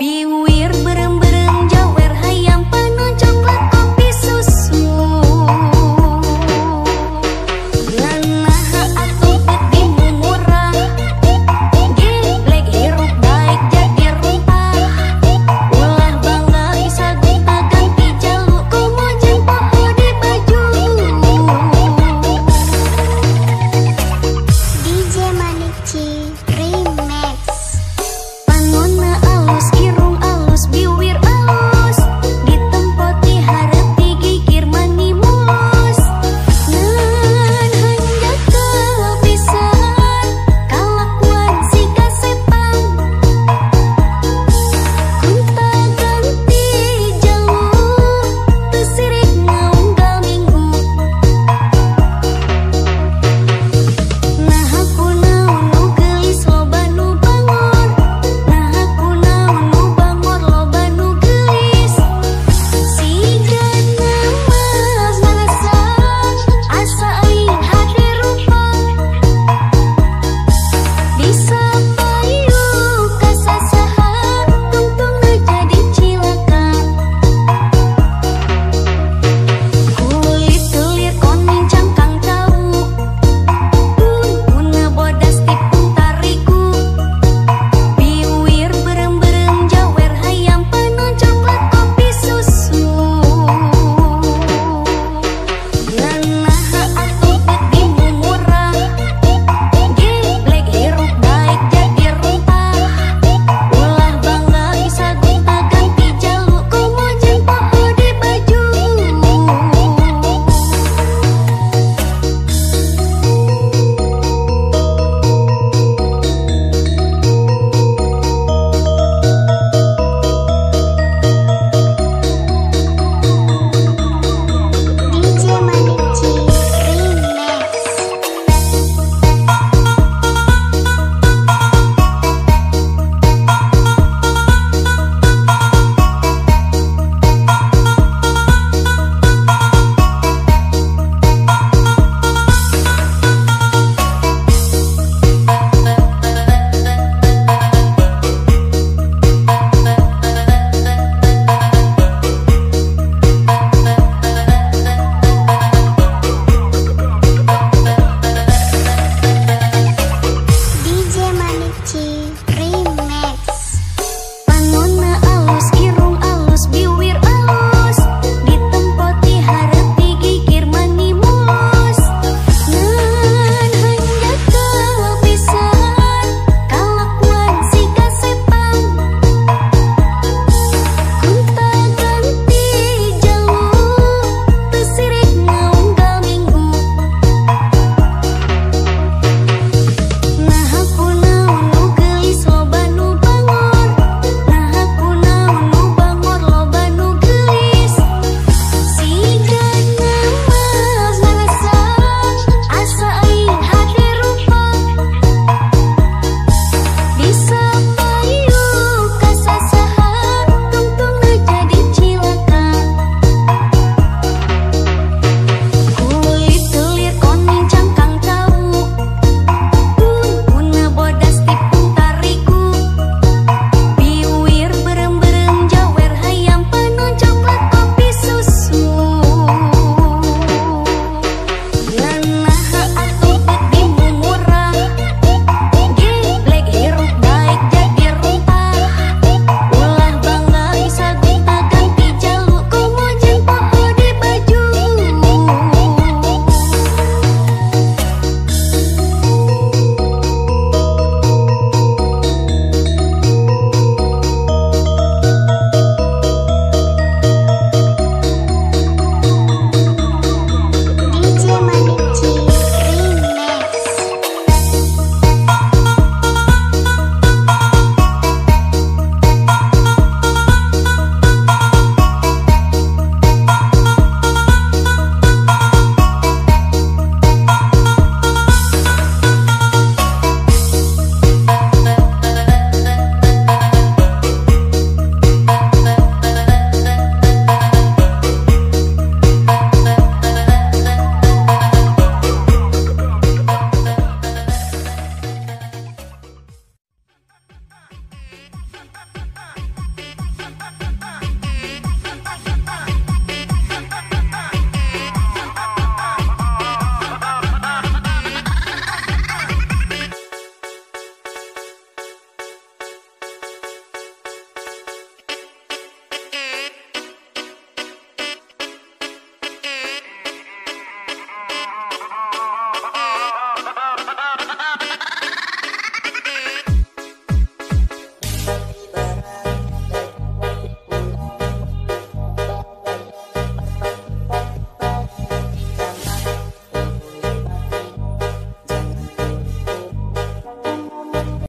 Biwir berembun